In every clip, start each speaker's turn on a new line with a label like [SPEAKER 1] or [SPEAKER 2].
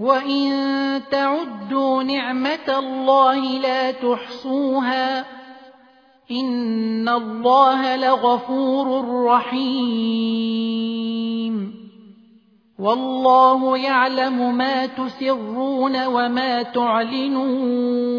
[SPEAKER 1] وإن تعدوا نعمة الله لا تحصوها إن الله لغفور رحيم والله يعلم ما تسرون وما تعلنون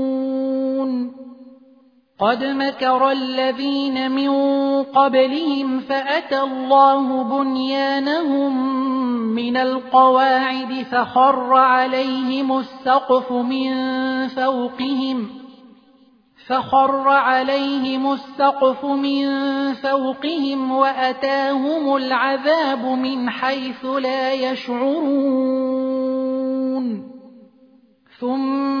[SPEAKER 1] قد مكر الذين من قبلهم فأتى الله بنيانهم من القواعد فخر عليهم السقف من فوقهم فخر عليهم السقف من فوقهم وأتاهم العذاب من حيث لا يشعرون ثم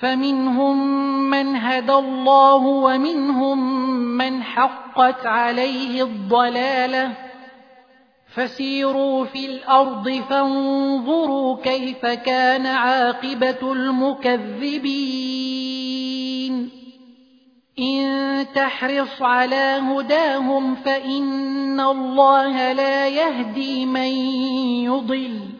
[SPEAKER 1] فمنهم من هدى الله ومنهم من حقت عليه الضلاله. فسيروا في الأرض فانظروا كيف كان عاقبة المكذبين. إن تحرص على هداهم فإن الله لا يهدي من يضل.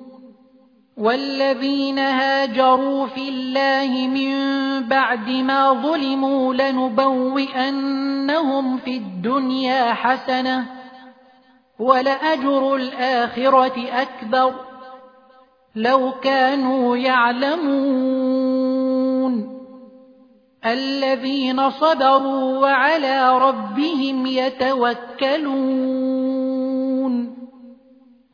[SPEAKER 1] والذين هاجروا في الله من بعد ما ظلموا لنبوئنهم في الدنيا حسنة ولأجر الآخرة أكبر لو كانوا يعلمون الذين صبروا وعلى ربهم يتوكلون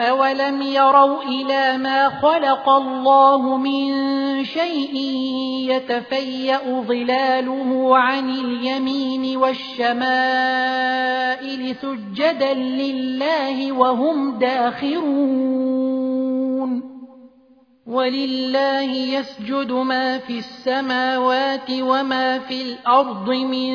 [SPEAKER 1] أولم يروا إلى ما خلق الله من شيء يتفيأ ظلاله عن اليمين والشمائل سجدا لله وهم داخرون ولله يسجد ما في السماوات وما في الأرض من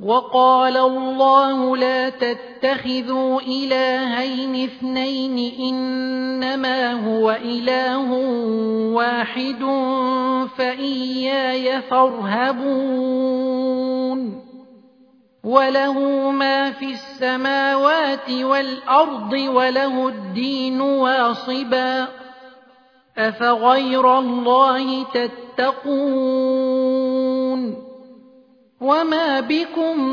[SPEAKER 1] وقال الله لا تتخذوا إلهين اثنين إنما هو إله واحد فإياي فارهبون وله ما في السماوات والأرض وله الدين واصبا أفغير الله تتقون وما بكم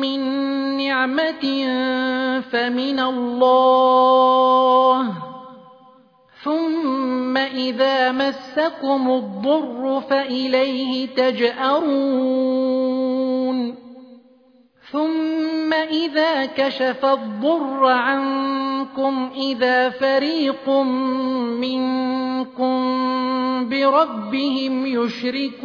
[SPEAKER 1] من نعمة فمن الله ثم إذا مسكم الضر فإليه تجأرون ثم فإذا كشف الضر عنكم إذا فريق منكم بربهم يشركون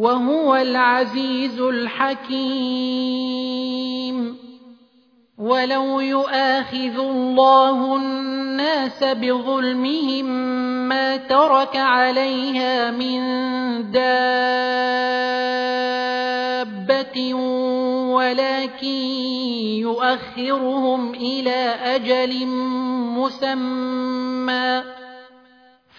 [SPEAKER 1] وهو العزيز الحكيم. ولو يؤاخذ الله الناس بظلمهم ما ترك عليها من دابة ولكن يؤخرهم إلى أجل مسمى.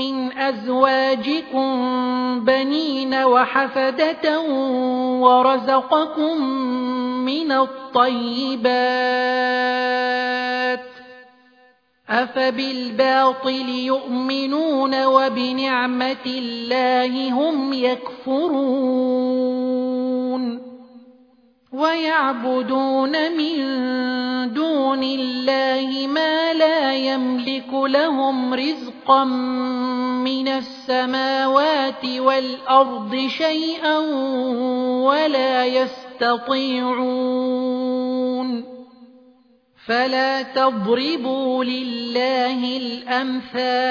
[SPEAKER 1] من أزواجكم بنين وحفدة ورزقكم من الطيبات أفبالباطل يؤمنون وبنعمة الله هم يكفرون ويعبدون من دون الله ما لا يملك لهم رزقا من السماوات والأرض شيئا ولا يستطيعون. فلا تضربوا لله الأمثال.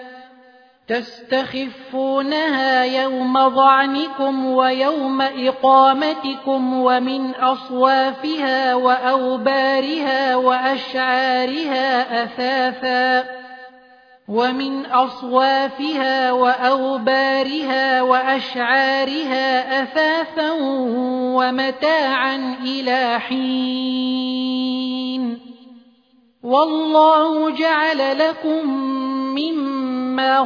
[SPEAKER 1] تستخفونها يوم ظعنكم ويوم إقامتكم ومن أصوافها وأوبارها وأشعارها أثاثا ومن أصوافها وأوبارها وأشعارها أثاثا ومتاعا إلى حين. والله جعل لكم مما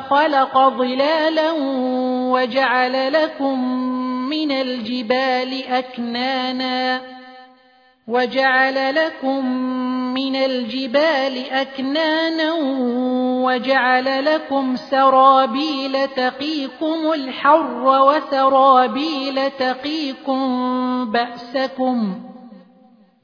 [SPEAKER 1] خلق ظلالا وجعل لكم من الجبال أكنانا وجعل لكم من الجبال أكنانا وجعل لكم سرابيل تقيكم الحر وسرابيل تقيكم بأسكم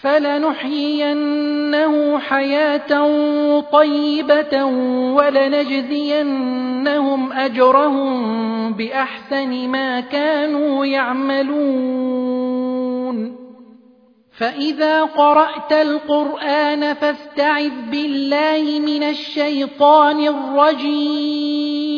[SPEAKER 1] فلنحيينه حياة طيبة ولنجزينهم أجرهم بأحسن ما كانوا يعملون. فإذا قرأت القرآن فاستعذ بالله من الشيطان الرجيم.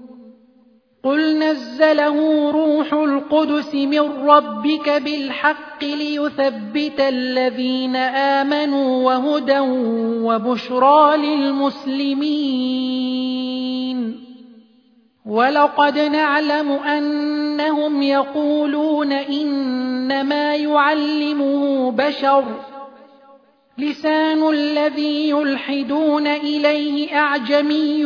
[SPEAKER 1] قل نزله روح القدس من ربك بالحق ليثبت الذين آمنوا وهدى وبشرى للمسلمين ولقد نعلم أنهم يقولون إنما يعلمه بشر لسان الذي يلحدون إليه أعجمي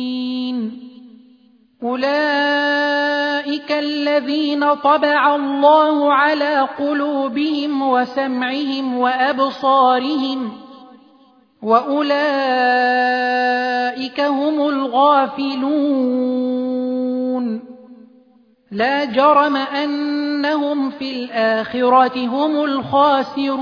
[SPEAKER 1] أولئك الذين طبع الله على قلوبهم وسمعهم وأبصارهم وأولئك هم الغافلون لا جرم أنهم في الآخرة هم الخاسرون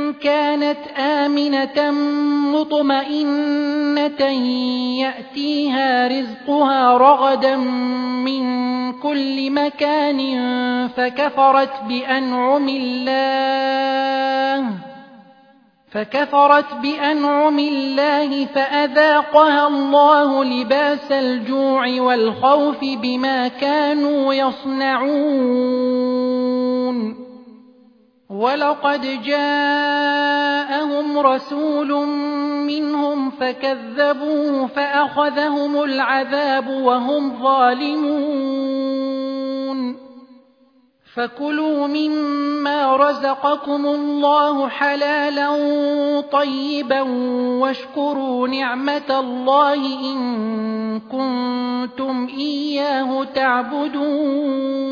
[SPEAKER 1] كانت آمنة مطمئنة يأتيها رزقها رغدا من كل مكان فكفرت بأنعم الله فكفرت بأنعم الله فأذاقها الله لباس الجوع والخوف بما كانوا يصنعون ولقد جاءهم رسول منهم فكذبوه فأخذهم العذاب وهم ظالمون فكلوا مما رزقكم الله حلالا طيبا واشكروا نعمة الله إن كنتم إياه تعبدون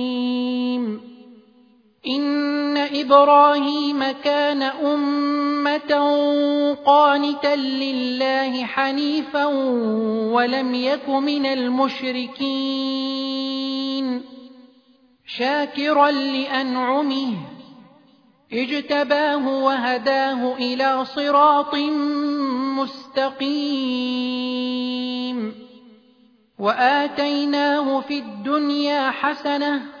[SPEAKER 1] إن إبراهيم كان أمة قانتا لله حنيفا ولم يك من المشركين شاكرا لأنعمه اجتباه وهداه إلى صراط مستقيم وآتيناه في الدنيا حسنة